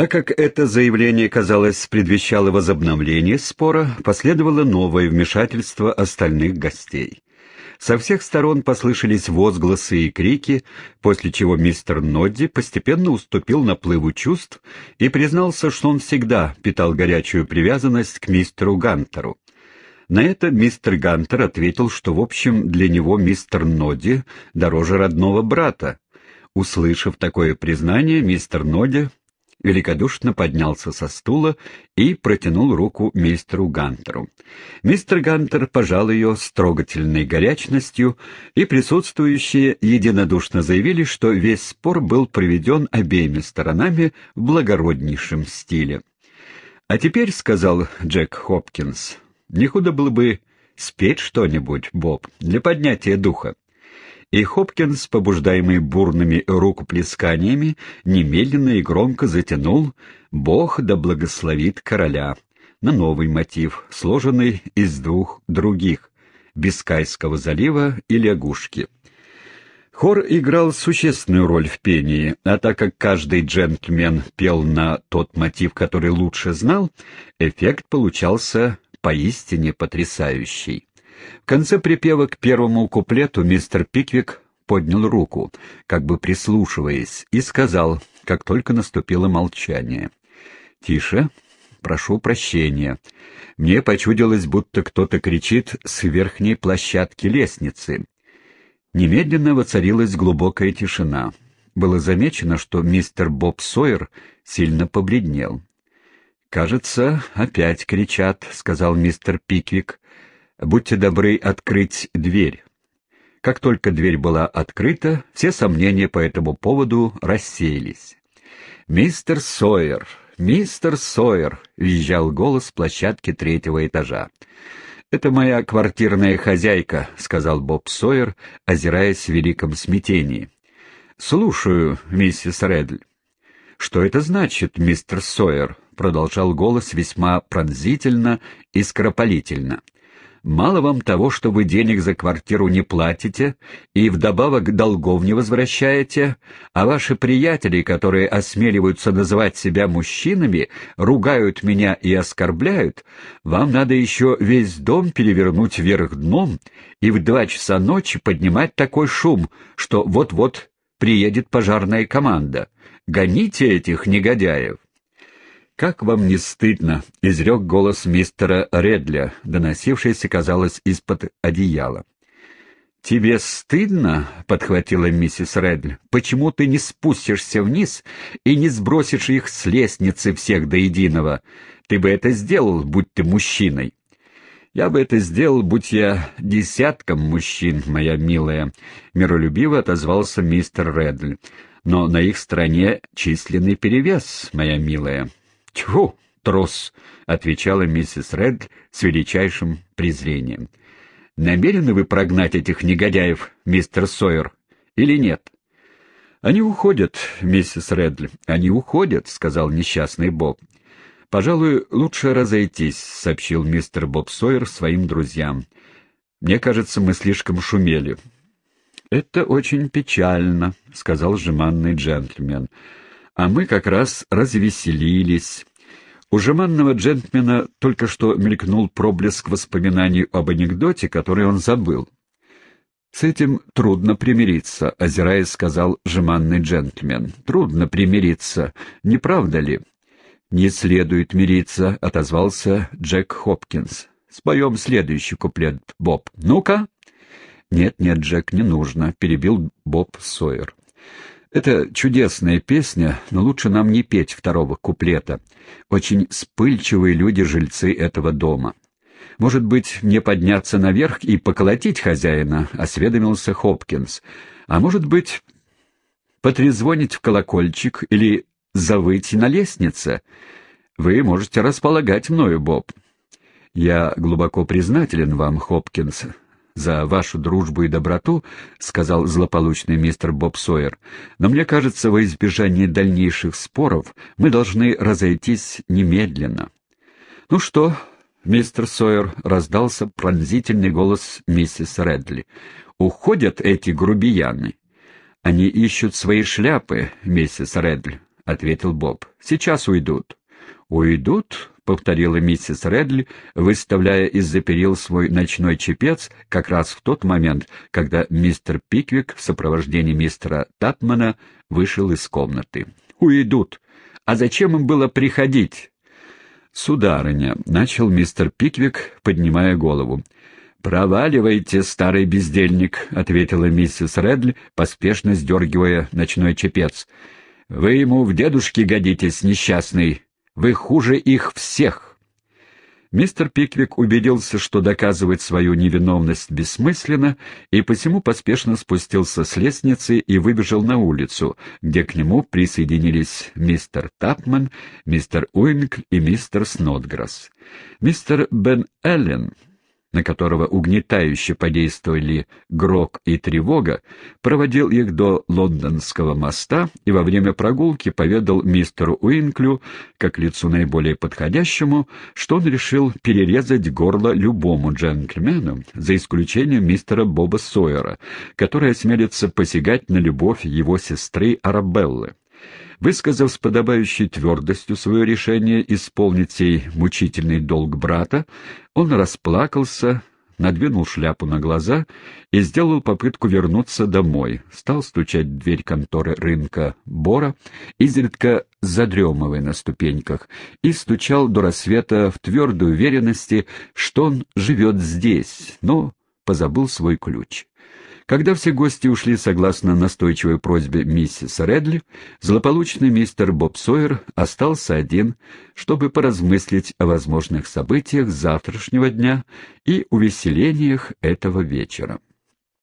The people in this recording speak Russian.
Так как это заявление, казалось, предвещало возобновление спора, последовало новое вмешательство остальных гостей. Со всех сторон послышались возгласы и крики, после чего мистер Нодди постепенно уступил наплыву чувств и признался, что он всегда питал горячую привязанность к мистеру Гантеру. На это мистер Гантер ответил, что, в общем, для него мистер Нодди дороже родного брата. Услышав такое признание, мистер Нодди великодушно поднялся со стула и протянул руку мистеру Гантеру. Мистер Гантер пожал ее с трогательной горячностью, и присутствующие единодушно заявили, что весь спор был проведен обеими сторонами в благороднейшем стиле. «А теперь, — сказал Джек Хопкинс, — не худо было бы спеть что-нибудь, Боб, для поднятия духа и Хопкинс, побуждаемый бурными рукоплесканиями, немедленно и громко затянул «Бог да благословит короля» на новый мотив, сложенный из двух других — Бискайского залива и лягушки. Хор играл существенную роль в пении, а так как каждый джентльмен пел на тот мотив, который лучше знал, эффект получался поистине потрясающий. В конце припева к первому куплету мистер Пиквик поднял руку, как бы прислушиваясь, и сказал, как только наступило молчание. «Тише, прошу прощения. Мне почудилось, будто кто-то кричит с верхней площадки лестницы». Немедленно воцарилась глубокая тишина. Было замечено, что мистер Боб Сойер сильно побледнел. «Кажется, опять кричат», — сказал мистер Пиквик. Будьте добры открыть дверь. Как только дверь была открыта, все сомнения по этому поводу рассеялись. «Мистер Сойер! Мистер Сойер!» — визжал голос с площадки третьего этажа. «Это моя квартирная хозяйка», — сказал Боб Сойер, озираясь в великом смятении. «Слушаю, миссис Редль». «Что это значит, мистер Сойер?» — продолжал голос весьма пронзительно и скоропалительно. Мало вам того, что вы денег за квартиру не платите и вдобавок долгов не возвращаете, а ваши приятели, которые осмеливаются называть себя мужчинами, ругают меня и оскорбляют, вам надо еще весь дом перевернуть вверх дном и в два часа ночи поднимать такой шум, что вот-вот приедет пожарная команда. Гоните этих негодяев. «Как вам не стыдно?» — изрек голос мистера Редля, доносившийся, казалось, из-под одеяла. «Тебе стыдно?» — подхватила миссис Редль. «Почему ты не спустишься вниз и не сбросишь их с лестницы всех до единого? Ты бы это сделал, будь ты мужчиной». «Я бы это сделал, будь я десятком мужчин, моя милая», — миролюбиво отозвался мистер Редль. «Но на их стороне численный перевес, моя милая». «Тьфу, трус!» — отвечала миссис Ред с величайшим презрением. «Намерены вы прогнать этих негодяев, мистер Сойер, или нет?» «Они уходят, миссис Редли, они уходят», — сказал несчастный Боб. «Пожалуй, лучше разойтись», — сообщил мистер Боб Сойер своим друзьям. «Мне кажется, мы слишком шумели». «Это очень печально», — сказал жеманный джентльмен а мы как раз развеселились. У жеманного джентльмена только что мелькнул проблеск воспоминаний об анекдоте, который он забыл. «С этим трудно примириться», — озираясь, сказал жеманный джентльмен. «Трудно примириться, не правда ли?» «Не следует мириться», — отозвался Джек Хопкинс. «Споем следующий куплет, Боб. Ну-ка!» «Нет, нет, Джек, не нужно», — перебил Боб Сойер. Это чудесная песня, но лучше нам не петь второго куплета. Очень спыльчивые люди-жильцы этого дома. Может быть, мне подняться наверх и поколотить хозяина, — осведомился Хопкинс. А может быть, потрезвонить в колокольчик или завыть на лестнице? Вы можете располагать мною, Боб. Я глубоко признателен вам, Хопкинс, за вашу дружбу и доброту, — сказал злополучный мистер Боб Сойер, — но мне кажется, во избежание дальнейших споров мы должны разойтись немедленно. — Ну что, мистер Сойер, — раздался пронзительный голос миссис Редли, — уходят эти грубияны. — Они ищут свои шляпы, миссис Редли, — ответил Боб. «Сейчас уйдут». «Уйдут?» — повторила миссис Редли, выставляя из-за перил свой ночной чепец как раз в тот момент, когда мистер Пиквик в сопровождении мистера Татмана вышел из комнаты. «Уйдут! А зачем им было приходить?» «Сударыня», — начал мистер Пиквик, поднимая голову. «Проваливайте, старый бездельник», — ответила миссис Редли, поспешно сдергивая ночной чепец. «Вы ему в дедушке годитесь, несчастный. Вы хуже их всех!» Мистер Пиквик убедился, что доказывать свою невиновность бессмысленно, и посему поспешно спустился с лестницы и выбежал на улицу, где к нему присоединились мистер Тапман, мистер Уинг и мистер Снотграсс. Мистер Бен Эллен на которого угнетающе подействовали грок и тревога, проводил их до лондонского моста и во время прогулки поведал мистеру Уинклю, как лицу наиболее подходящему, что он решил перерезать горло любому джентльмену, за исключением мистера Боба Сойера, который осмелится посягать на любовь его сестры Арабеллы. Высказав с подобающей твердостью свое решение исполнить сей мучительный долг брата, он расплакался, надвинул шляпу на глаза и сделал попытку вернуться домой, стал стучать в дверь конторы рынка Бора, изредка задремывая на ступеньках, и стучал до рассвета в твердой уверенности, что он живет здесь, но позабыл свой ключ. Когда все гости ушли согласно настойчивой просьбе миссис Редли, злополучный мистер Боб Сойер остался один, чтобы поразмыслить о возможных событиях завтрашнего дня и увеселениях этого вечера.